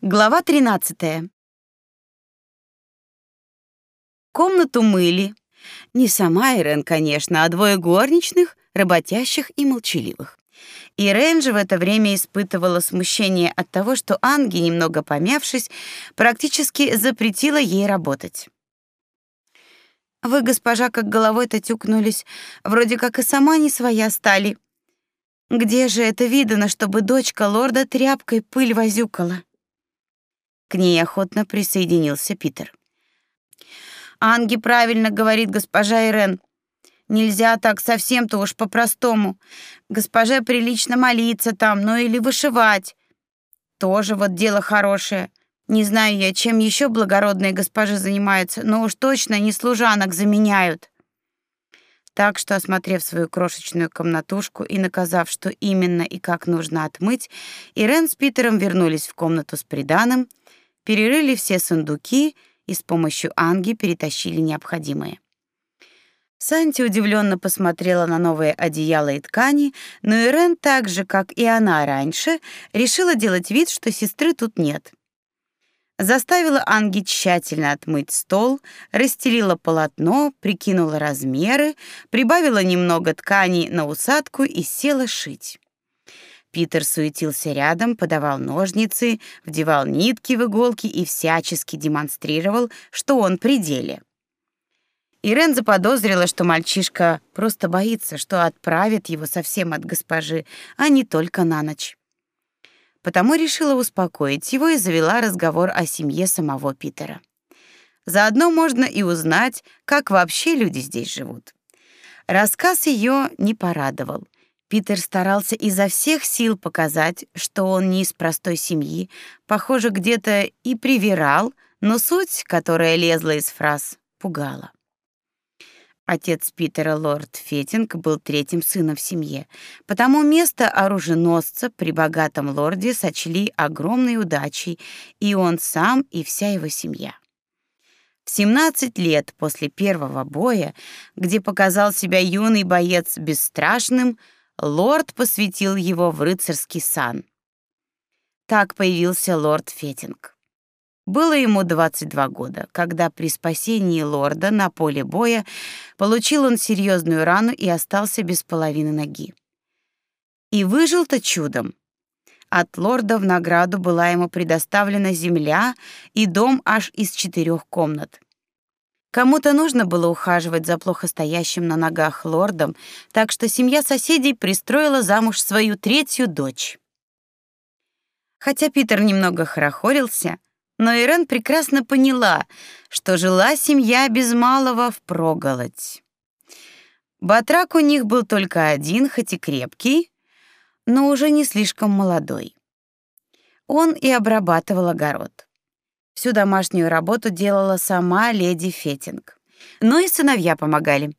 Глава 13. Комнату мыли. Не сама Ирен, конечно, а двое горничных, работящих и молчаливых. Ирен же в это время испытывала смущение от того, что Анги, немного помявшись, практически запретила ей работать. Вы, госпожа, как головой-то тюкнулись, вроде как и сама не своя стали. Где же это видано, чтобы дочка лорда тряпкой пыль возюкала? К ней охотно присоединился Питер. Анги правильно говорит госпожа Ирен. Нельзя так совсем-то уж по-простому. Госпоже прилично молиться там, ну или вышивать. Тоже вот дело хорошее. Не знаю я, чем еще благородные госпожи занимаются, но уж точно не служанок заменяют. Так что, осмотрев свою крошечную комнатушку и наказав, что именно и как нужно отмыть, Ирен с Питером вернулись в комнату с приданым, перерыли все сундуки и с помощью Анги перетащили необходимое. Санти удивленно посмотрела на новые одеяла и ткани, но Ирен так же, как и она раньше, решила делать вид, что сестры тут нет. Заставила Анги тщательно отмыть стол, расстелила полотно, прикинула размеры, прибавила немного ткани на усадку и села шить. Питер суетился рядом, подавал ножницы, вдевал нитки в иголки и всячески демонстрировал, что он при деле. Ирен заподозрила, что мальчишка просто боится, что отправит его совсем от госпожи, а не только на ночь. Потому решила успокоить его и завела разговор о семье самого Питера. Заодно можно и узнать, как вообще люди здесь живут. Рассказ ее не порадовал. Питер старался изо всех сил показать, что он не из простой семьи, похоже, где-то и привирал, но суть, которая лезла из фраз, пугала. Отец Питера, лорд Фетинг, был третьим сыном в семье, потому место оруженосца при богатом лорде сочли огромной удачей, и он сам, и вся его семья. В 17 лет после первого боя, где показал себя юный боец бесстрашным, лорд посвятил его в рыцарский сан. Так появился лорд Фетинг. Было ему 22 года, когда при спасении лорда на поле боя получил он серьезную рану и остался без половины ноги. И выжил-то чудом. От лорда в награду была ему предоставлена земля и дом аж из четырех комнат. Кому-то нужно было ухаживать за плохо стоящим на ногах лордом, так что семья соседей пристроила замуж свою третью дочь. Хотя Питер немного хорохорился, но Ирен прекрасно поняла, что жила семья без малого впроголодь. Батрак у них был только один, хоть и крепкий, но уже не слишком молодой. Он и обрабатывал огород. Всю домашнюю работу делала сама леди Фетинг. Ну и сыновья помогали.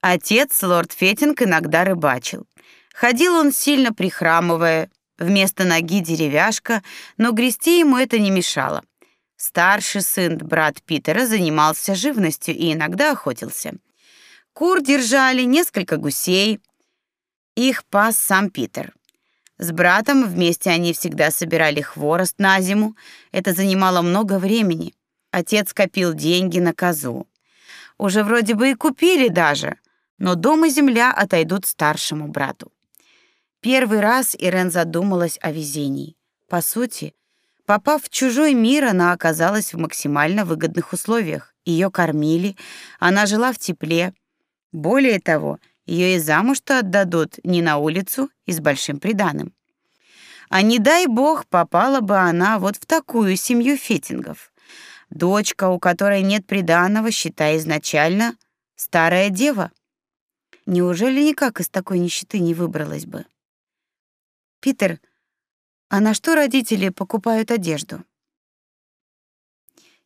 Отец, лорд Фетинг, иногда рыбачил. Ходил он сильно прихрамывая, вместо ноги деревяшка, но грести ему это не мешало. Старший сын, брат Питера, занимался живностью и иногда охотился. Кур держали, несколько гусей. Их пас сам Питер. С братом вместе они всегда собирали хворост на зиму. Это занимало много времени. Отец копил деньги на козу. Уже вроде бы и купили даже, но дом и земля отойдут старшему брату. Первый раз Ирен задумалась о везении. По сути, попав в чужой мир, она оказалась в максимально выгодных условиях. Ее кормили, она жила в тепле. Более того, ее и замуж-то отдадут не на улицу и с большим приданым. А не дай бог, попала бы она вот в такую семью фетингов. Дочка, у которой нет приданого, считай изначально старая дева. Неужели никак из такой нищеты не выбралась бы? Питер, а на что родители покупают одежду?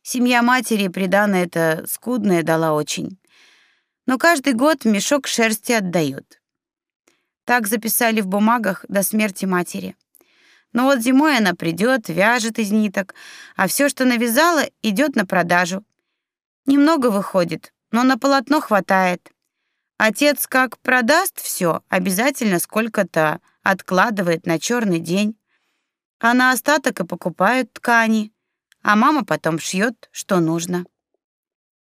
Семья матери приданое это скудное дала очень но каждый год мешок шерсти отдают. Так записали в бумагах до смерти матери. Но вот зимой она придет, вяжет из ниток, а все, что навязала, идет на продажу. Немного выходит, но на полотно хватает. Отец как продаст все, обязательно сколько-то откладывает на черный день. А на остаток и покупают ткани, а мама потом шьет, что нужно.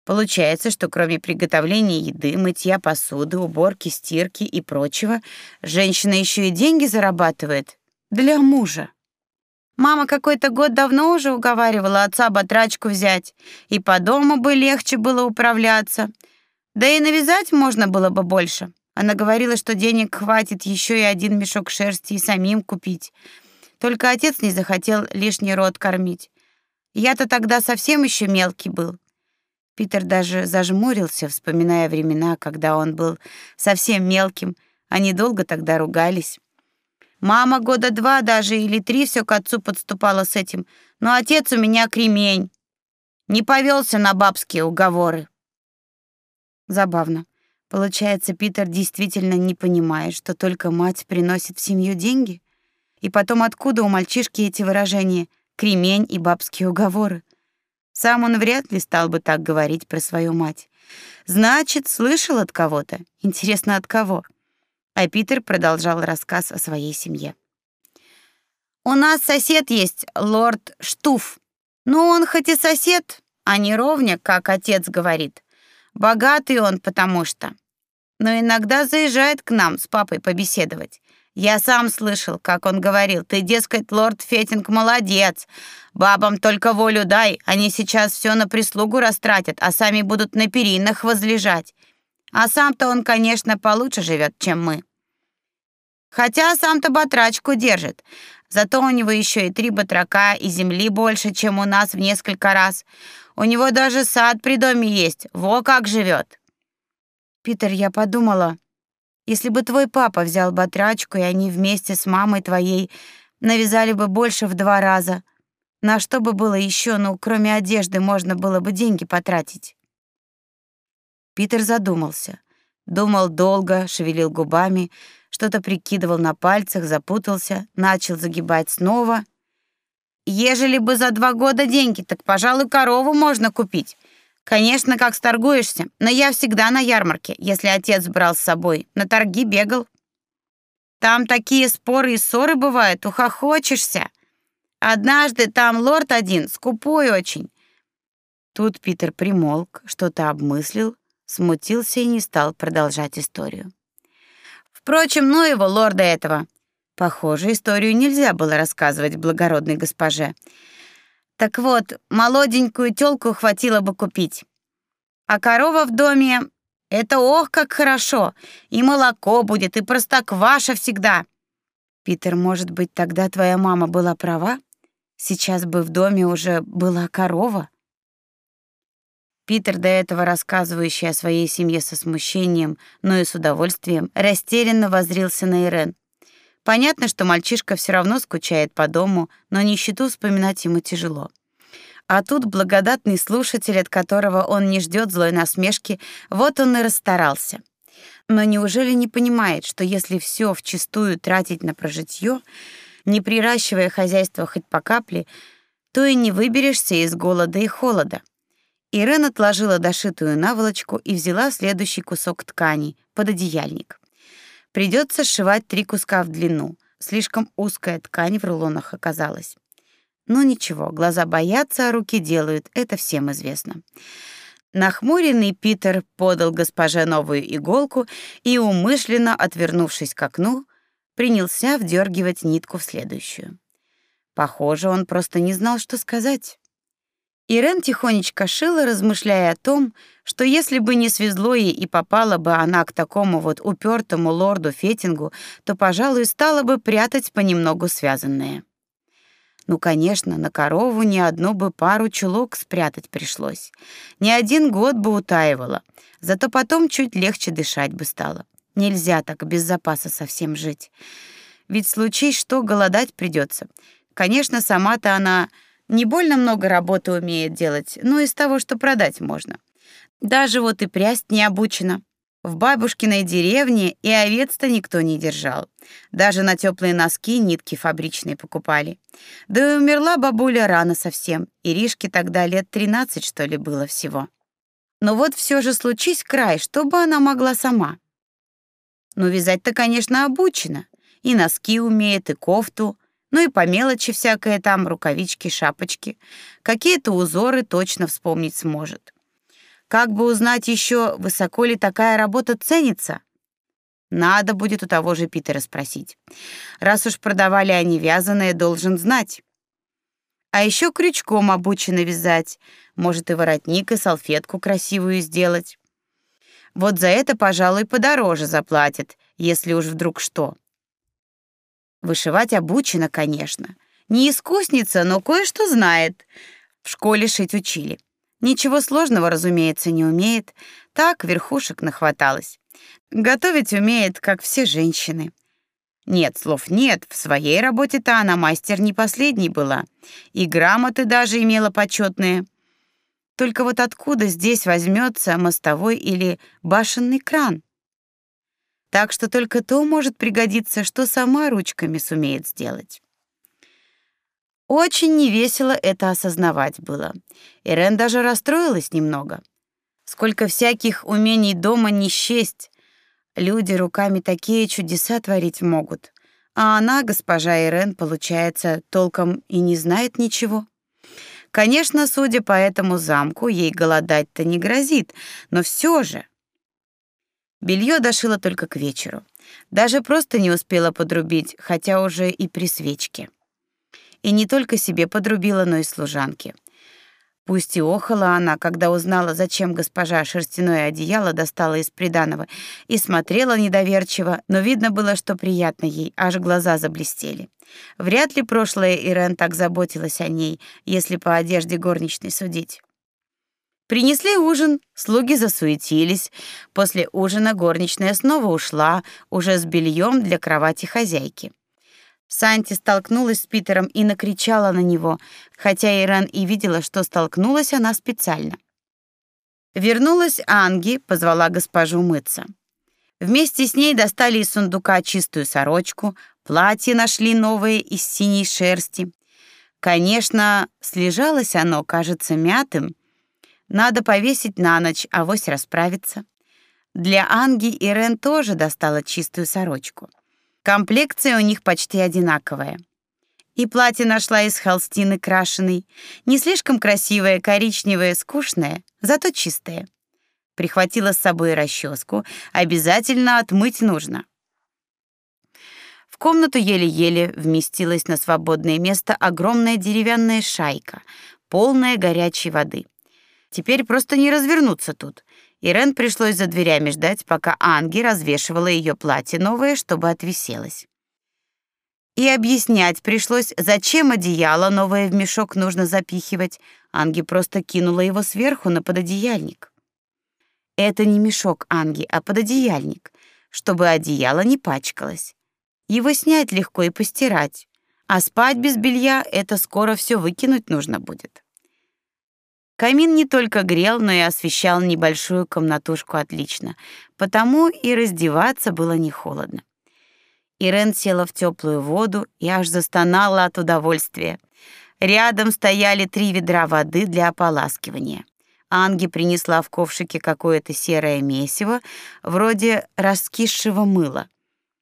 Получается, что кроме приготовления еды, мытья посуды, уборки, стирки и прочего, женщина еще и деньги зарабатывает для мужа. Мама какой-то год давно уже уговаривала отца батрачку взять, и по дому бы легче было управляться. Да и навязать можно было бы больше. Она говорила, что денег хватит еще и один мешок шерсти и самим купить. Только отец не захотел лишний род кормить. Я-то тогда совсем еще мелкий был. Питер даже зажмурился, вспоминая времена, когда он был совсем мелким. Они долго тогда ругались. Мама года два даже или три все к отцу подступала с этим, но отец у меня кремень. Не повелся на бабские уговоры. Забавно. Получается, Питер действительно не понимает, что только мать приносит в семью деньги? И потом откуда у мальчишки эти выражения «кремень» и «бабские уговоры»? Сам он вряд ли стал бы так говорить про свою мать. Значит, слышал от кого-то. Интересно, от кого? А Питер продолжал рассказ о своей семье. У нас сосед есть, лорд Штуф. Ну, он хоть и сосед, а не ровня, как отец говорит. Богатый он, потому что. Но иногда заезжает к нам с папой побеседовать. Я сам слышал, как он говорил: "Ты, дескать, лорд Фетинг молодец. Бабам только волю дай, они сейчас все на прислугу растратят, а сами будут на перинах возлежать". А сам-то он, конечно, получше живет, чем мы. Хотя сам-то батрачку держит. Зато у него еще и три батрака и земли больше, чем у нас в несколько раз. У него даже сад при доме есть. Во как живет. Питер, я подумала, если бы твой папа взял батрачку, и они вместе с мамой твоей навязали бы больше в два раза, на что бы было еще, ну, кроме одежды, можно было бы деньги потратить. Питер задумался. Думал долго, шевелил губами, что-то прикидывал на пальцах, запутался, начал загибать снова. Ежели бы за два года деньги, так, пожалуй, корову можно купить. Конечно, как сторгуешься, но я всегда на ярмарке, если отец брал с собой, на торги бегал. Там такие споры и ссоры бывают, ухохочешься. Однажды там лорд один, скупой очень. Тут Питер примолк, что-то обмыслил, смутился и не стал продолжать историю. Впрочем, ну его лорда этого. Похоже, историю нельзя было рассказывать благородной госпоже. Так вот, молоденькую тёлку хватило бы купить. А корова в доме — это ох, как хорошо. И молоко будет, и простокваша всегда. Питер, может быть, тогда твоя мама была права? Сейчас бы в доме уже была корова. Питер, до этого рассказывающий о своей семье со смущением, но и с удовольствием, растерянно воззрился на Ирен. Понятно, что мальчишка все равно скучает по дому, но нищету вспоминать ему тяжело. А тут благодатный слушатель, от которого он не ждет злой насмешки, вот он и расстарался. Но неужели не понимает, что если все вчистую тратить на прожитье, не приращивая хозяйство хоть по капле, то и не выберешься из голода и холода? Ирен отложила дошитую наволочку и взяла следующий кусок ткани под одеяльник. Придется сшивать три куска в длину. Слишком узкая ткань в рулонах оказалась. Ну ничего, глаза боятся, а руки делают, это всем известно. Нахмуренный Питер подал госпоже новую иголку и, умышленно отвернувшись к окну, принялся вдергивать нитку в следующую. Похоже, он просто не знал, что сказать. Ирен тихонечко шила, размышляя о том, что если бы не свезло ей и попала бы она к такому вот упертому лорду Фетингу, то, пожалуй, стала бы прятать понемногу связанное. Ну, конечно, на корову ни одну бы пару чулок спрятать пришлось. Ни один год бы утаивала, зато потом чуть легче дышать бы стало. Нельзя так без запаса совсем жить. Ведь случись что, голодать придется. Конечно, сама-то она не больно много работы умеет делать, но из того, что продать можно. Даже вот и прясть не обучена. В бабушкиной деревне и овец-то никто не держал. Даже на теплые носки нитки фабричные покупали. Да и умерла бабуля рано совсем. Иришке тогда лет 13, что ли, было всего. Но вот все же случись край, что бы она могла сама. Ну, вязать-то, конечно, обучена. И носки умеет, и кофту. Ну и по мелочи всякое там, рукавички, шапочки. Какие-то узоры точно вспомнить сможет. Как бы узнать еще, высоко ли такая работа ценится? Надо будет у того же Питера спросить. Раз уж продавали они вязаное, должен знать. А еще крючком обучено вязать. Может, и воротник, и салфетку красивую сделать. Вот за это, пожалуй, подороже заплатят, если уж вдруг что. Вышивать обучена, конечно. Не искусница, но кое-что знает. В школе шить учили. Ничего сложного, разумеется, не умеет. Так верхушек нахваталась. Готовить умеет, как все женщины. Нет, слов нет, в своей работе-то она мастер не последней была. И грамоты даже имела почетные. Только вот откуда здесь возьмется мостовой или башенный кран? Так что только то может пригодиться, что сама ручками сумеет сделать. Очень невесело это осознавать было. Ирен даже расстроилась немного. Сколько всяких умений дома не счесть. Люди руками такие чудеса творить могут. А она, госпожа Ирен, получается, толком и не знает ничего. Конечно, судя по этому замку, ей голодать-то не грозит, но все же Белье дошила только к вечеру. Даже просто не успела подрубить, хотя уже и при свечке. И не только себе подрубила, но и служанке. Пусть и охала она, когда узнала, зачем госпожа шерстяное одеяло достала из приданого, и смотрела недоверчиво, но видно было, что приятно ей, аж глаза заблестели. Вряд ли прошлая Ирен так заботилась о ней, если по одежде горничной судить. Принесли ужин, слуги засуетились. После ужина горничная снова ушла, уже с бельем для кровати хозяйки. Санти столкнулась с Питером и накричала на него, хотя Иран и видела, что столкнулась она специально. Вернулась Анги, позвала госпожу мыться. Вместе с ней достали из сундука чистую сорочку, платье нашли новое из синей шерсти. Конечно, слежалось оно, кажется, мятым, надо повесить на ночь, авось расправиться. Для Анги и Рен тоже достала чистую сорочку. Комплекция у них почти одинаковая. И платье нашла из холстины крашеной, не слишком красивое, коричневое, скучное, зато чистое. Прихватила с собой расческу, обязательно отмыть нужно. В комнату еле-еле вместилась на свободное место огромная деревянная шайка, полная горячей воды. Теперь просто не развернуться тут. Ирен пришлось за дверями ждать, пока Анги развешивала ее платье новое, чтобы отвиселось. И объяснять пришлось, зачем одеяло новое в мешок нужно запихивать. Анги просто кинула его сверху на пододеяльник. Это не мешок Анги, а пододеяльник, чтобы одеяло не пачкалось. Его снять легко и постирать. А спать без белья это скоро все выкинуть нужно будет. Камин не только грел, но и освещал небольшую комнатушку отлично, потому и раздеваться было не холодно. Ирен села в теплую воду и аж застонала от удовольствия. Рядом стояли три ведра воды для ополаскивания. Анги принесла в ковшике какое-то серое месиво, вроде раскисшего мыла.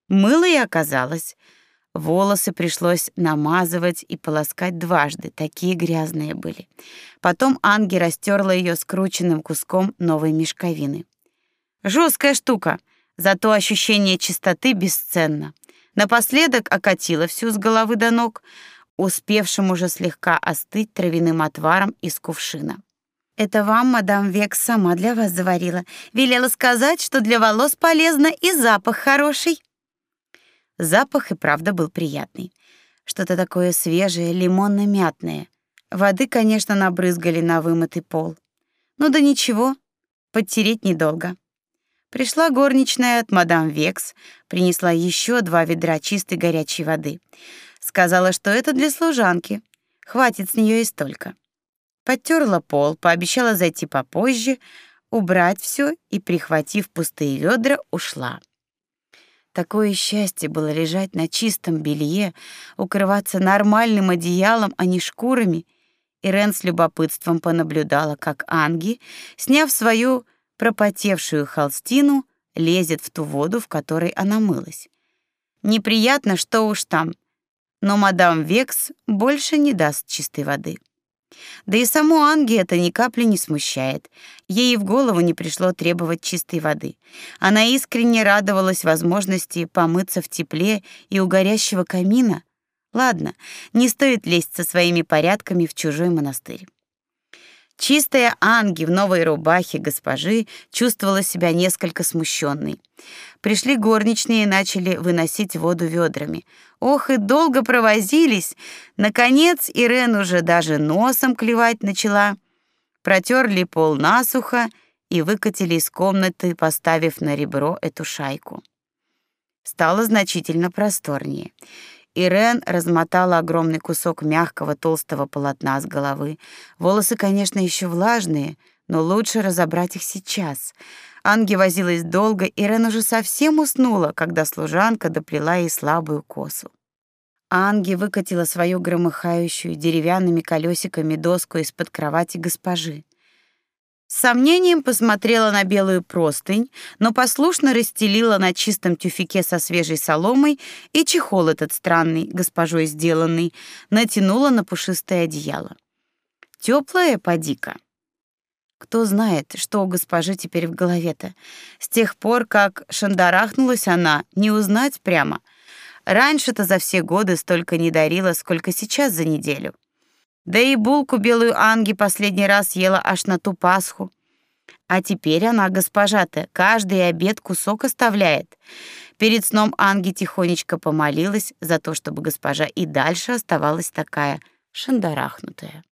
Мыло и оказалось — Волосы пришлось намазывать и полоскать дважды, такие грязные были. Потом Анги растерла ее скрученным куском новой мешковины. Жесткая штука, зато ощущение чистоты бесценно. Напоследок окатила всю с головы до ног, успевшим уже слегка остыть травяным отваром из кувшина. Это вам мадам Век сама для вас заварила. Велела сказать, что для волос полезно и запах хороший. Запах и правда был приятный. Что-то такое свежее, лимонно-мятное. Воды, конечно, набрызгали на вымытый пол. Ну да ничего, подтереть недолго. Пришла горничная от мадам Векс, принесла еще два ведра чистой горячей воды. Сказала, что это для служанки. Хватит с нее и столько. Подтерла пол, пообещала зайти попозже, убрать все и, прихватив пустые ведра, ушла. Такое счастье было лежать на чистом белье, укрываться нормальным одеялом, а не шкурами. Ирен с любопытством понаблюдала, как Анги, сняв свою пропотевшую холстину, лезет в ту воду, в которой она мылась. Неприятно, что уж там. но мадам Векс больше не даст чистой воды. Да и саму Анги это ни капли не смущает. Ей в голову не пришло требовать чистой воды. Она искренне радовалась возможности помыться в тепле и у горящего камина. Ладно, не стоит лезть со своими порядками в чужой монастырь. Чистая Анги в новой рубахе госпожи чувствовала себя несколько смущенной. Пришли горничные и начали выносить воду ведрами. Ох, и долго провозились. Наконец Ирен уже даже носом клевать начала. Протерли пол насухо и выкатили из комнаты, поставив на ребро эту шайку. Стало значительно просторнее. Ирен размотала огромный кусок мягкого толстого полотна с головы. Волосы, конечно, еще влажные, но лучше разобрать их сейчас. Анги возилась долго, Ирен уже совсем уснула, когда служанка доплела ей слабую косу. Анги выкатила свою громыхающую деревянными колесиками доску из-под кровати госпожи. С сомнением посмотрела на белую простынь, но послушно расстелила на чистом тюфике со свежей соломой и чехол этот странный, госпожой сделанный, натянула на пушистое одеяло. Теплое, подика. Кто знает, что у госпожи теперь в голове-то. С тех пор, как шандарахнулась она, не узнать прямо. Раньше-то за все годы столько не дарила, сколько сейчас за неделю. Да и булку белую Анги последний раз ела аж на ту Пасху. А теперь она, госпожа-то, каждый обед кусок оставляет. Перед сном Анги тихонечко помолилась за то, чтобы госпожа и дальше оставалась такая шандарахнутая.